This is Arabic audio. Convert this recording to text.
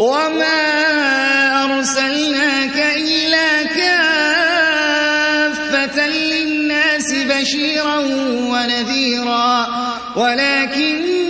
وما أرسلناك إلا كافة للناس بشيرا ونذيرا ولكن